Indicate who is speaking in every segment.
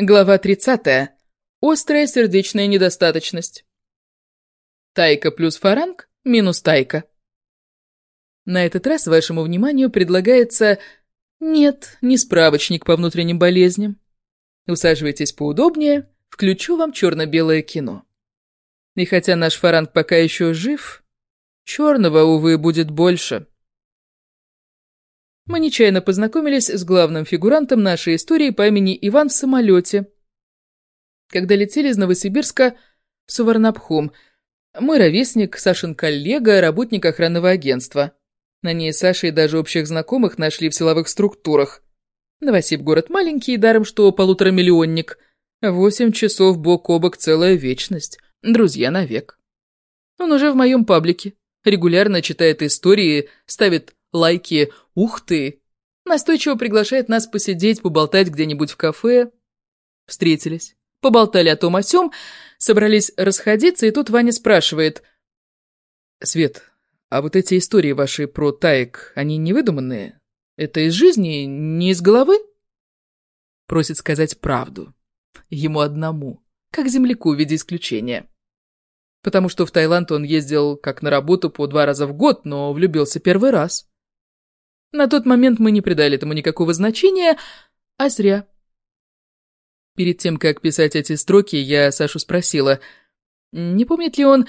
Speaker 1: Глава 30. Острая сердечная недостаточность. Тайка плюс фаранг минус тайка. На этот раз вашему вниманию предлагается... Нет, не справочник по внутренним болезням. Усаживайтесь поудобнее, включу вам черно-белое кино. И хотя наш фаранг пока еще жив, черного, увы, будет больше. Мы нечаянно познакомились с главным фигурантом нашей истории по имени Иван в самолете, когда летели из Новосибирска в Суварнабхум. Мой ровесник, Сашин коллега, работник охранного агентства. На ней с Сашей даже общих знакомых нашли в силовых структурах. Новосиб город маленький, даром что полуторамиллионник. Восемь часов бок о бок целая вечность. Друзья навек. Он уже в моем паблике. Регулярно читает истории, ставит лайки «Ух ты!» Настойчиво приглашает нас посидеть, поболтать где-нибудь в кафе. Встретились, поболтали о том о сём, собрались расходиться, и тут Ваня спрашивает. «Свет, а вот эти истории ваши про таек, они не выдуманные? Это из жизни, не из головы?» Просит сказать правду. Ему одному, как земляку в виде исключения. Потому что в Таиланд он ездил как на работу по два раза в год, но влюбился первый раз. На тот момент мы не придали этому никакого значения, а зря. Перед тем, как писать эти строки, я Сашу спросила, не помнит ли он,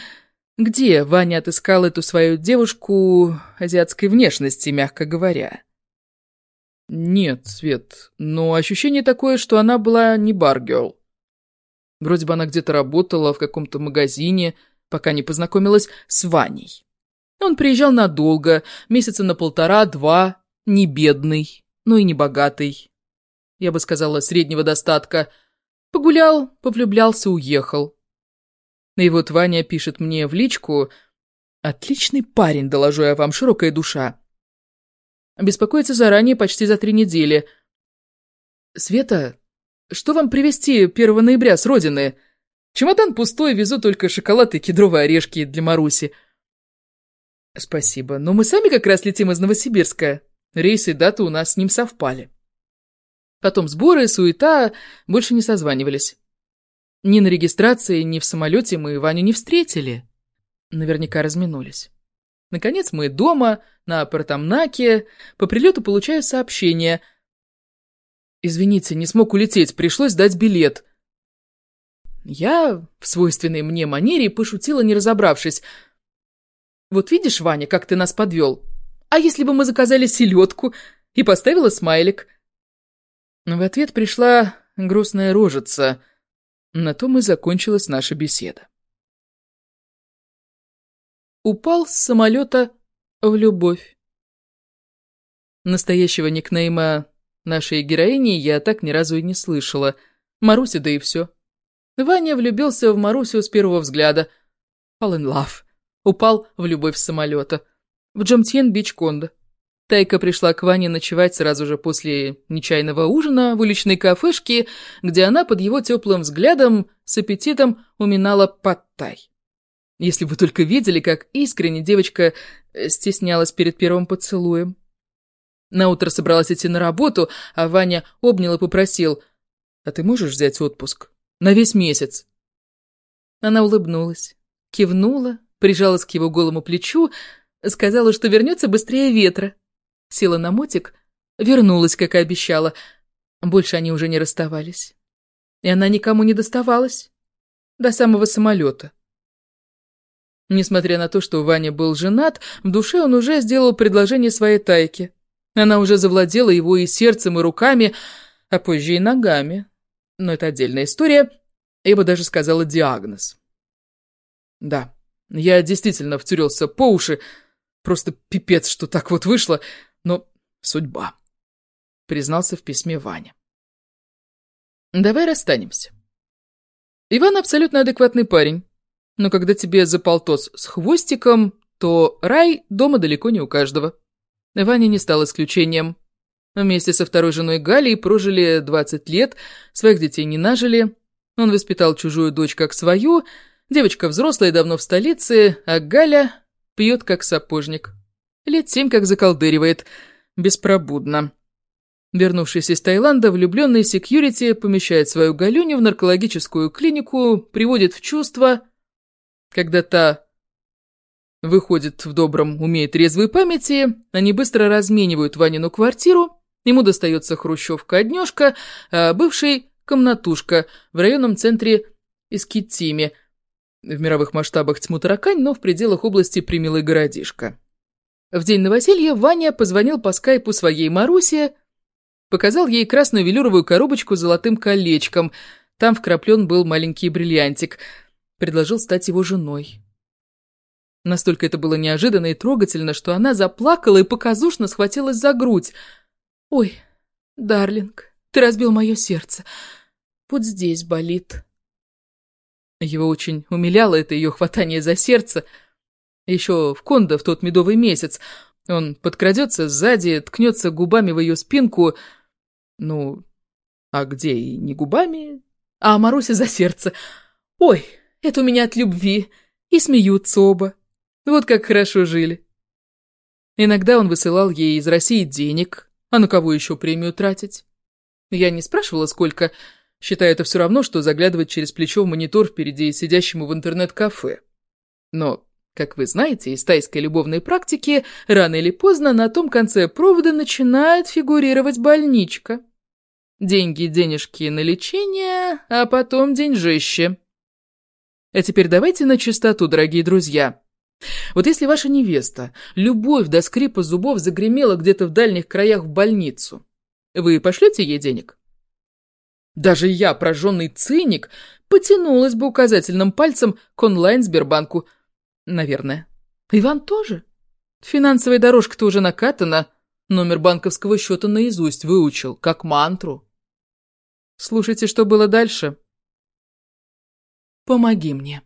Speaker 1: где Ваня отыскал эту свою девушку азиатской внешности, мягко говоря. Нет, Свет, но ощущение такое, что она была не баргерл. Вроде бы она где-то работала в каком-то магазине, пока не познакомилась с Ваней. Он приезжал надолго, месяца на полтора-два, не бедный, но и не богатый. Я бы сказала, среднего достатка. Погулял, повлюблялся, уехал. И вот Ваня пишет мне в личку «Отличный парень, доложу я вам, широкая душа». Беспокоится заранее почти за три недели. «Света, что вам привезти 1 ноября с родины? Чемодан пустой, везу только шоколад и кедровые орешки для Маруси». «Спасибо, но мы сами как раз летим из Новосибирска. Рейсы и даты у нас с ним совпали». Потом сборы, суета, больше не созванивались. Ни на регистрации, ни в самолете мы Ваню не встретили. Наверняка разминулись. Наконец мы дома, на Портамнаке. По прилету получаю сообщение. «Извините, не смог улететь, пришлось дать билет». Я в свойственной мне манере пошутила, не разобравшись – вот видишь, Ваня, как ты нас подвел. А если бы мы заказали селедку и поставила смайлик? В ответ пришла грустная рожица. На том и закончилась наша беседа. Упал с самолета в любовь. Настоящего никнейма нашей героини я так ни разу и не слышала. Маруся, да и все. Ваня влюбился в Марусю с первого взгляда. Fall in love упал в любовь самолета. В Джамтьен-Бич-Кондо. Тайка пришла к Ване ночевать сразу же после нечаянного ужина в уличной кафешке, где она под его теплым взглядом с аппетитом уминала подтай. Если бы только видели, как искренне девочка э, стеснялась перед первым поцелуем. Наутро собралась идти на работу, а Ваня обнял и попросил, «А ты можешь взять отпуск? На весь месяц?» Она улыбнулась, кивнула прижалась к его голому плечу, сказала, что вернется быстрее ветра. Села на мотик, вернулась, как и обещала. Больше они уже не расставались. И она никому не доставалась. До самого самолета. Несмотря на то, что Ваня был женат, в душе он уже сделал предложение своей тайке. Она уже завладела его и сердцем, и руками, а позже и ногами. Но это отдельная история. Я бы даже сказала диагноз. Да, я действительно втюрился по уши. Просто пипец, что так вот вышло. Но судьба. Признался в письме Ваня. Давай расстанемся. Иван абсолютно адекватный парень. Но когда тебе за полтос с хвостиком, то рай дома далеко не у каждого. Ваня не стал исключением. Вместе со второй женой Галей прожили 20 лет, своих детей не нажили. Он воспитал чужую дочь как свою, Девочка взрослая, давно в столице, а Галя пьет как сапожник. Лет семь как заколдыривает, беспробудно. Вернувшись из Таиланда, влюбленный секьюрити помещает свою Галюню в наркологическую клинику, приводит в чувство, когда та выходит в добром уме трезвой памяти, они быстро разменивают Ванину квартиру, ему достается хрущевка-однешка, а бывший комнатушка в районном центре Искитиме, в мировых масштабах тьму таракань, но в пределах области примилый городишко. В день новоселья Ваня позвонил по скайпу своей Марусе, Показал ей красную велюровую коробочку с золотым колечком. Там вкраплен был маленький бриллиантик. Предложил стать его женой. Настолько это было неожиданно и трогательно, что она заплакала и показушно схватилась за грудь. «Ой, Дарлинг, ты разбил мое сердце. Вот здесь болит». Его очень умиляло это ее хватание за сердце. Еще в Кондо в тот медовый месяц он подкрадется сзади, ткнется губами в ее спинку — ну, а где и не губами, а Маруся за сердце. Ой, это у меня от любви. И смеются оба. Вот как хорошо жили. Иногда он высылал ей из России денег, а на кого еще премию тратить? Я не спрашивала, сколько, считая это все равно, что заглядывать через плечо в монитор впереди сидящему в интернет-кафе. Но как вы знаете, из тайской любовной практики, рано или поздно на том конце провода начинает фигурировать больничка. Деньги, денежки на лечение, а потом деньжище. А теперь давайте на чистоту, дорогие друзья. Вот если ваша невеста, любовь до скрипа зубов загремела где-то в дальних краях в больницу, вы пошлете ей денег? Даже я, прожженный циник, потянулась бы указательным пальцем к онлайн-сбербанку. Наверное. Иван тоже. Финансовая дорожка-то уже накатана. Номер банковского счета наизусть выучил, как мантру. Слушайте, что было дальше. Помоги мне.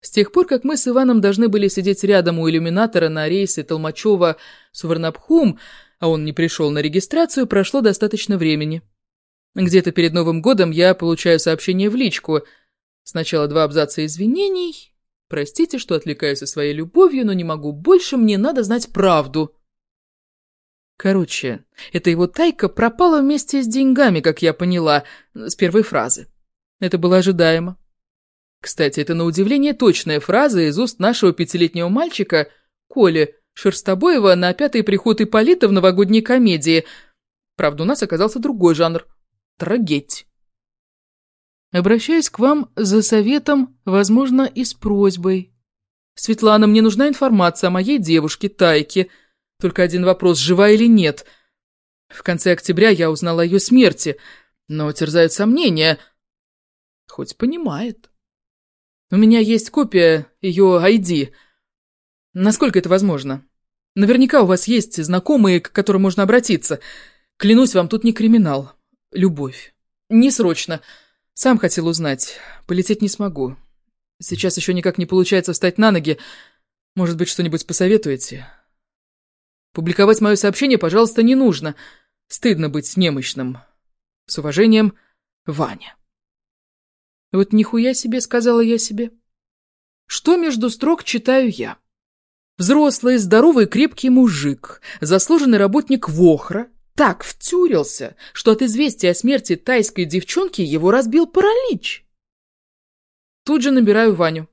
Speaker 1: С тех пор, как мы с Иваном должны были сидеть рядом у иллюминатора на рейсе Толмачева-Суварнабхум, а он не пришел на регистрацию, прошло достаточно времени. Где-то перед Новым годом я получаю сообщение в личку. Сначала два абзаца извинений. Простите, что отвлекаюсь со своей любовью, но не могу больше, мне надо знать правду. Короче, эта его тайка пропала вместе с деньгами, как я поняла, с первой фразы. Это было ожидаемо. Кстати, это на удивление точная фраза из уст нашего пятилетнего мальчика Коли Шерстобоева на пятый приход Ипполита в новогодней комедии. Правда, у нас оказался другой жанр – трагедь. Обращаюсь к вам за советом, возможно, и с просьбой. Светлана, мне нужна информация о моей девушке Тайке – только один вопрос, жива или нет. В конце октября я узнала о ее смерти, но терзают сомнения. Хоть понимает. У меня есть копия ее ID. Насколько это возможно? Наверняка у вас есть знакомые, к которым можно обратиться. Клянусь вам, тут не криминал. Любовь. Не срочно. Сам хотел узнать. Полететь не смогу. Сейчас еще никак не получается встать на ноги. Может быть, что-нибудь посоветуете? Публиковать мое сообщение, пожалуйста, не нужно. Стыдно быть немощным. С уважением, Ваня. Вот нихуя себе, сказала я себе. Что между строк читаю я? Взрослый, здоровый, крепкий мужик, заслуженный работник Вохра, так втюрился, что от известия о смерти тайской девчонки его разбил паралич. Тут же набираю Ваню.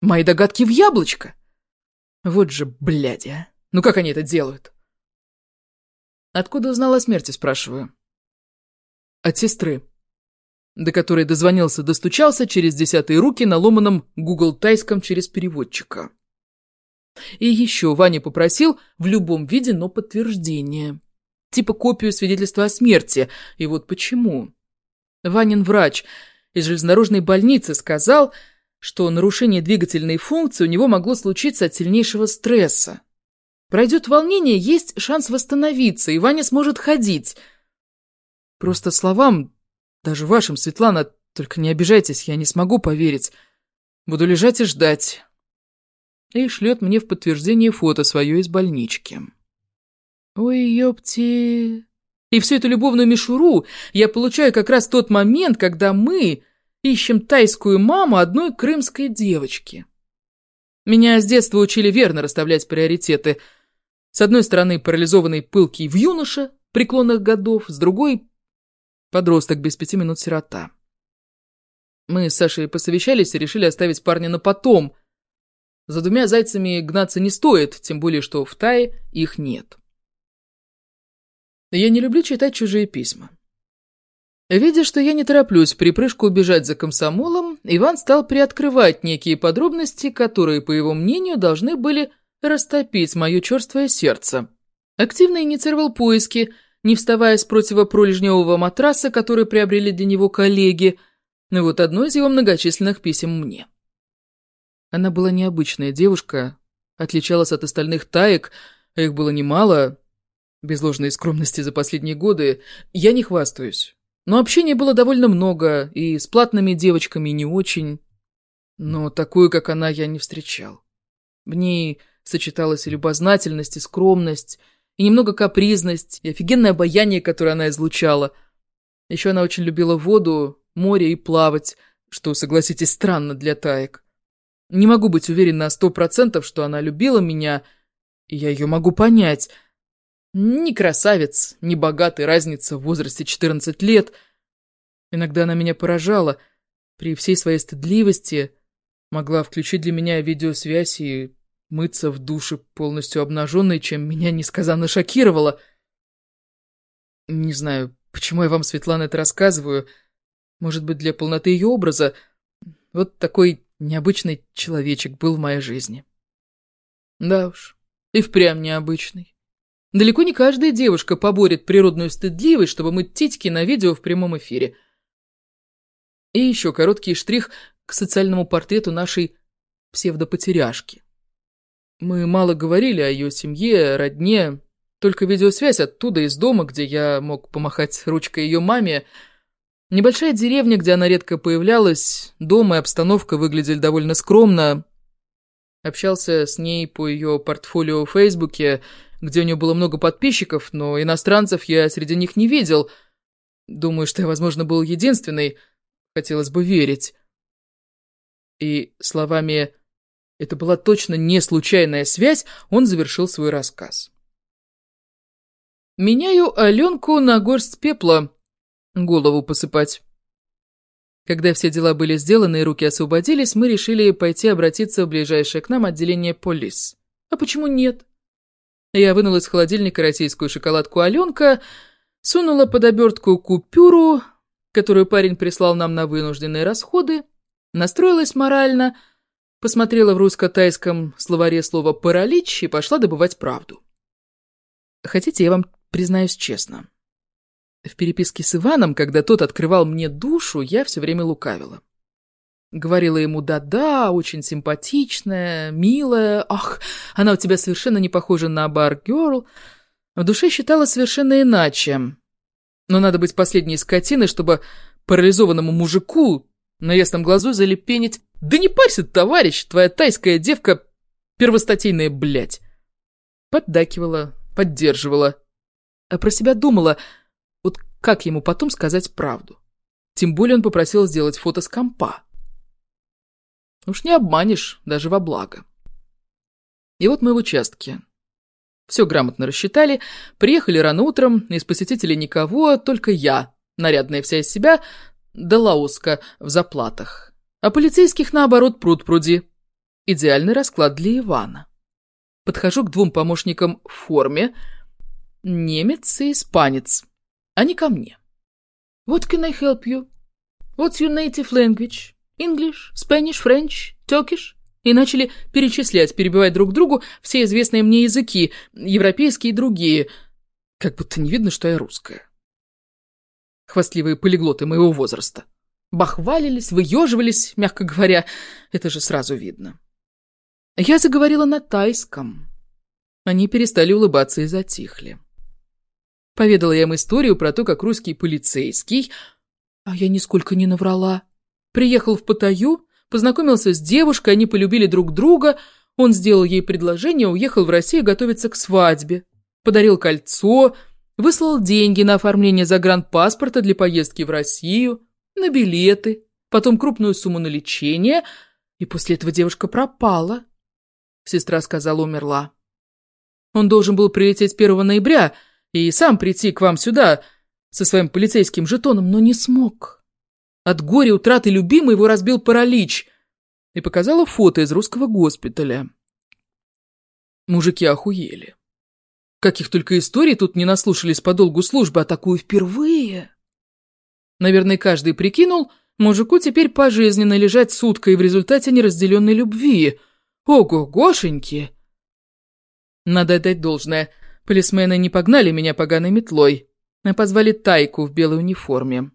Speaker 1: Мои догадки в яблочко. Вот же блядя. Ну как они это делают? Откуда узнала о смерти, спрашиваю? От сестры, до которой дозвонился, достучался через десятые руки на ломаном гугл-тайском через переводчика. И еще Ваня попросил в любом виде, но подтверждение. Типа копию свидетельства о смерти. И вот почему. Ванин врач из железнодорожной больницы сказал, что нарушение двигательной функции у него могло случиться от сильнейшего стресса. Пройдет волнение, есть шанс восстановиться, и Ваня сможет ходить. Просто словам, даже вашим, Светлана, только не обижайтесь, я не смогу поверить. Буду лежать и ждать. И шлет мне в подтверждение фото свое из больнички. Ой, ёпти... И всю эту любовную мишуру я получаю как раз в тот момент, когда мы ищем тайскую маму одной крымской девочки. Меня с детства учили верно расставлять приоритеты — с одной стороны, парализованный пылкий в юноше, преклонных годов, с другой – подросток без пяти минут сирота. Мы с Сашей посовещались и решили оставить парня на потом. За двумя зайцами гнаться не стоит, тем более, что в Тае их нет. Я не люблю читать чужие письма. Видя, что я не тороплюсь припрыжку убежать за комсомолом, Иван стал приоткрывать некие подробности, которые, по его мнению, должны были растопить мое черствое сердце. Активно инициировал поиски, не вставая с противопролежневого матраса, который приобрели для него коллеги, но вот одно из его многочисленных писем мне. Она была необычная девушка, отличалась от остальных таек, а их было немало, без ложной скромности за последние годы. Я не хвастаюсь. Но общения было довольно много, и с платными девочками не очень. Но такую, как она, я не встречал. В ней сочеталась и любознательность, и скромность, и немного капризность, и офигенное обаяние, которое она излучала. Еще она очень любила воду, море и плавать, что, согласитесь, странно для таек. Не могу быть уверен на сто процентов, что она любила меня, и я ее могу понять — не красавец, не богатый, разница в возрасте 14 лет. Иногда она меня поражала. При всей своей стыдливости могла включить для меня видеосвязь и мыться в душе полностью обнаженной, чем меня несказанно шокировало. Не знаю, почему я вам, Светлана, это рассказываю. Может быть, для полноты ее образа. Вот такой необычный человечек был в моей жизни. Да уж, и впрямь необычный. Далеко не каждая девушка поборет природную стыдливость, чтобы мыть титьки на видео в прямом эфире. И еще короткий штрих к социальному портрету нашей псевдопотеряшки. Мы мало говорили о ее семье, родне, только видеосвязь оттуда, из дома, где я мог помахать ручкой ее маме. Небольшая деревня, где она редко появлялась, дом и обстановка выглядели довольно скромно. Общался с ней по ее портфолио в Фейсбуке, где у нее было много подписчиков, но иностранцев я среди них не видел. Думаю, что я, возможно, был единственный. Хотелось бы верить. И словами «это была точно не случайная связь», он завершил свой рассказ. «Меняю Аленку на горсть пепла, голову посыпать». Когда все дела были сделаны и руки освободились, мы решили пойти обратиться в ближайшее к нам отделение полис. А почему нет? Я вынула из холодильника российскую шоколадку Аленка, сунула под обертку купюру, которую парень прислал нам на вынужденные расходы, настроилась морально, посмотрела в русско-тайском словаре слово «паралич» и пошла добывать правду. Хотите, я вам признаюсь честно. В переписке с Иваном, когда тот открывал мне душу, я все время лукавила. Говорила ему «да-да, очень симпатичная, милая, ах, она у тебя совершенно не похожа на бар-герл». В душе считала совершенно иначе. Но надо быть последней скотиной, чтобы парализованному мужику на ясном глазу залепенить «Да не парься, товарищ, твоя тайская девка первостатейная блядь!» Поддакивала, поддерживала. А про себя думала, вот как ему потом сказать правду. Тем более он попросил сделать фото с компа. Уж не обманешь, даже во благо. И вот мы в участке. Все грамотно рассчитали, приехали рано утром, из посетителей никого, только я, нарядная вся из себя, да лауска в заплатах. А полицейских, наоборот, пруд-пруди. Идеальный расклад для Ивана. Подхожу к двум помощникам в форме, немец и испанец. Они ко мне. What can I help you? What's your native language? English, Spanish, French, Turkish и начали перечислять, перебивая друг другу все известные мне языки, европейские и другие, как будто не видно, что я русская. Хвастливые полиглоты моего возраста. Бахвалились, выеживались, мягко говоря, это же сразу видно. Я заговорила на тайском. Они перестали улыбаться и затихли. Поведала я им историю про то, как русский полицейский, а я нисколько не наврала, Приехал в Паттайю, познакомился с девушкой, они полюбили друг друга, он сделал ей предложение, уехал в Россию готовиться к свадьбе. Подарил кольцо, выслал деньги на оформление загранпаспорта для поездки в Россию, на билеты, потом крупную сумму на лечение, и после этого девушка пропала. Сестра сказала, умерла. Он должен был прилететь 1 ноября, и сам прийти к вам сюда со своим полицейским жетоном, но не смог. От горя утраты любимой его разбил паралич и показала фото из русского госпиталя. Мужики охуели. Каких только историй тут не наслушались по долгу службы, а такую впервые. Наверное, каждый прикинул, мужику теперь пожизненно лежать суткой в результате неразделенной любви. Ого, Гошеньки! Надо отдать должное, полисмены не погнали меня поганой метлой, а позвали Тайку в белой униформе.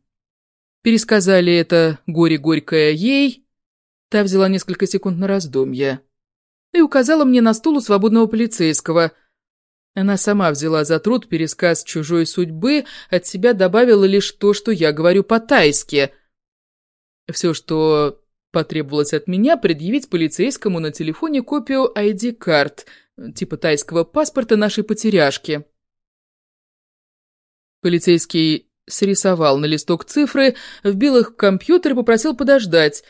Speaker 1: Пересказали это горе-горькое ей, та взяла несколько секунд на раздумье и указала мне на стул у свободного полицейского – она сама взяла за труд пересказ чужой судьбы, от себя добавила лишь то, что я говорю по-тайски. Все, что потребовалось от меня, предъявить полицейскому на телефоне копию ID-карт, типа тайского паспорта нашей потеряшки. Полицейский срисовал на листок цифры, вбил их в компьютер и попросил подождать.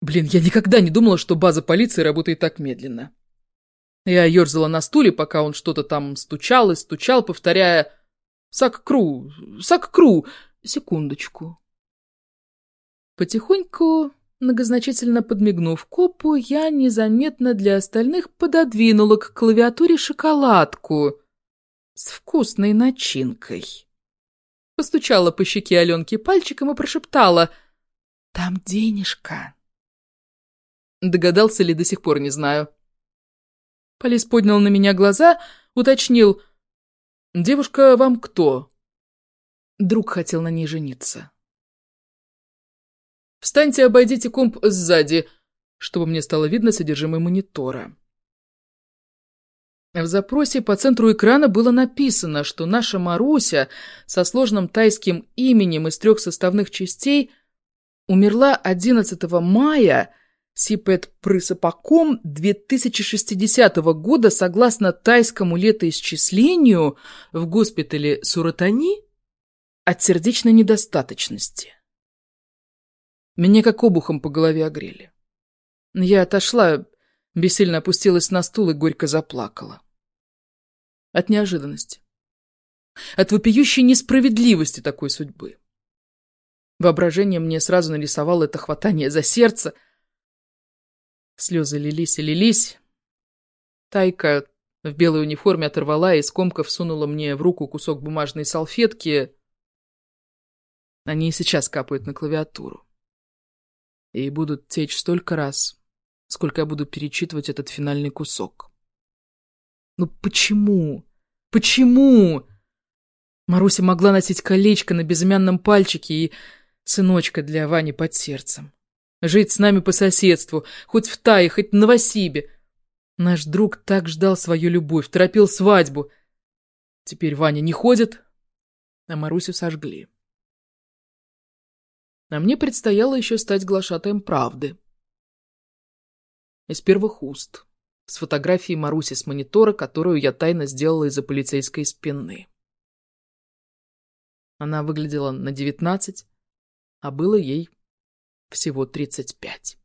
Speaker 1: Блин, я никогда не думала, что база полиции работает так медленно. Я ерзала на стуле, пока он что-то там стучал и стучал, повторяя «Сак-кру! Сак-кру! Секундочку!» Потихоньку, многозначительно подмигнув копу, я незаметно для остальных пододвинула к клавиатуре шоколадку с вкусной начинкой. Постучала по щеке Аленки пальчиком и прошептала «Там денежка». Догадался ли, до сих пор не знаю. Полис поднял на меня глаза, уточнил. «Девушка вам кто?» Друг хотел на ней жениться. «Встаньте, обойдите комп сзади», чтобы мне стало видно содержимое монитора. В запросе по центру экрана было написано, что наша Маруся со сложным тайским именем из трех составных частей умерла 11 мая Сипет Прысапаком 2060 года, согласно тайскому летоисчислению, в госпитале Суратани от сердечной недостаточности. Меня как обухом по голове огрели. Я отошла, бессильно опустилась на стул и горько заплакала. От неожиданности. От вопиющей несправедливости такой судьбы. Воображение мне сразу нарисовало это хватание за сердце — Слезы лились и лились. Тайка в белой униформе оторвала и скомков сунула мне в руку кусок бумажной салфетки. Они и сейчас капают на клавиатуру. И будут течь столько раз, сколько я буду перечитывать этот финальный кусок. Ну почему? Почему? Маруся могла носить колечко на безымянном пальчике и сыночка для Вани под сердцем. Жить с нами по соседству, хоть в Тае, хоть в Новосибе. Наш друг так ждал свою любовь, торопил свадьбу. Теперь Ваня не ходит, а Марусю сожгли. А мне предстояло еще стать глашатаем правды. Из первых уст, с фотографией Маруси с монитора, которую я тайно сделала из-за полицейской спины. Она выглядела на девятнадцать, а было ей всего 35.